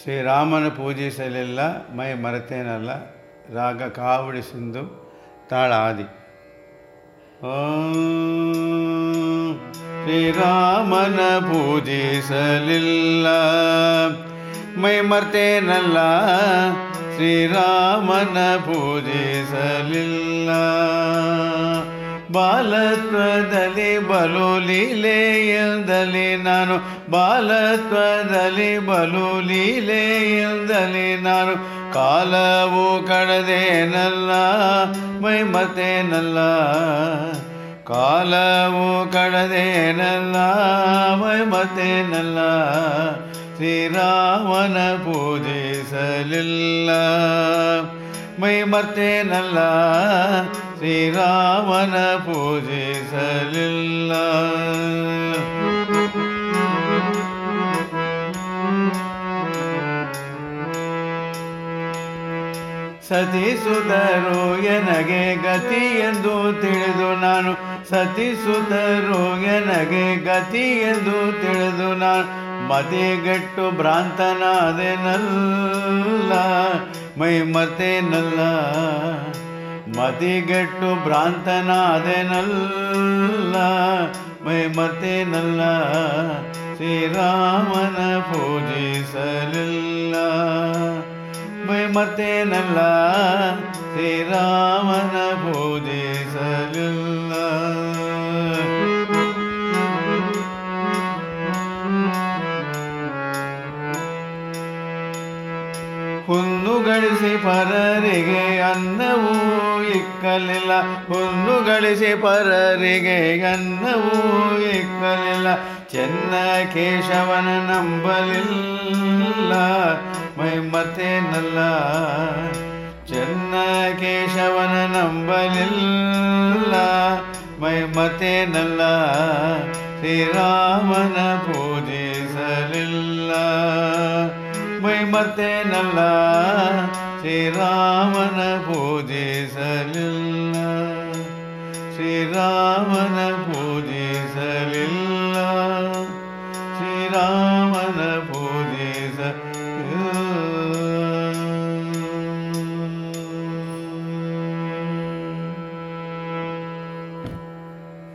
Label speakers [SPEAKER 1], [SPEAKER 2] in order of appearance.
[SPEAKER 1] ಶ್ರೀರಾಮನ ಪೂಜಿಸಲಿಲ್ಲ ಮೈ ಮರೆತೇನಲ್ಲ, ರಾಗ ಕಾವಡಿ ಸಿಂಧು, ತಾಳ ಆದಿ. ಶ್ರೀರಾಮನ ಪೂಜಿಸಲಿಲ್ಲ ಮೈ ಮರ್ತೇನಲ್ಲ, ಶ್ರೀರಾಮನ ಪೂಜಿಸಲಿಲ್ಲ ಬಾಲತ್ವದಲ್ಲಿ ಬಲು ಲೀಲೆಯಂದಲ್ಲಿ ನಾನು, ಬಾಲತ್ವದಲ್ಲಿ ಬಲು ಲೀಲೆಯಂದಲ್ಲಿ ನಾನು, ಕಾಲವು ಕಡದೇನಲ್ಲ ಮೈ ಮತ್ತೇನಲ್ಲ ಕಾಲವು ಕಡದೇನಲ್ಲ ಮೈ ಮತ್ತೇನಲ್ಲ ಶ್ರೀರಾಮನ ಪೂಜಿಸಲಿಲ್ಲ. ಮೈ ಮರ್ತೇನಲ್ಲ, ಶ್ರೀರಾಮನ ಪೂಜಿಸಲಿಲ್ಲ. ಸತಿಸುತ್ತರು ಎನಗೆ ಗತಿ ಎಂದು ತಿಳಿದು ನಾನು ಸತಿಸುತ್ತರು ಎನಗೆ ಗತಿ ಎಂದು ತಿಳಿದು ನಾನು ಮತಿಗೆಟ್ಟು ಭ್ರಾಂತನಾದೆನಲ್ಲ ಮೈ ಮರ್ತೇನಲ್ಲ. ಮತಿಗೆಟ್ಟು ಭ್ರಾಂತನಾದೆನಲ್ಲ ಮೈ ಮರ್ತೇನಲ್ಲ. ಶ್ರೀರಾಮನ ಪೂಜಿಸಲಿಲ್ಲ ಮೈ ಮರ್ತೇನಲ್ಲ. ಶ್ರೀರಾಮನ ಹುಲ್ಲು ಗಳಿಸಿ ಪರರಿಗೆ ಅನ್ನವೂ ಇಕ್ಕಲಿಲ್ಲ. ಹುಲ್ಲು ಗಳಿಸಿ ಪರರಿಗೆ ಅನ್ನವೂ ಇಕ್ಕಲಿಲ್ಲ. ಚೆನ್ನ ಕೇಶವನ ನಂಬಲಿಲ್ಲ. ಮೈ ಮತ್ತೇನಲ್ಲ ಚೆನ್ನ ಕೇಶವನ ನಂಬಲಿಲ್ಲ. ಮೈ ಮತ್ತೇನಲ್ಲ ಶ್ರೀರಾಮನ ಪೂಜಿಸಲಿಲ್ಲ. ಮೈ ಮತ್ತೇನಲ್ಲ ಶ್ರೀರಾಮನ ಪೂಜಿಸಲಿಲ್ಲ ಶ್ರೀರಾಮನ ಪೂ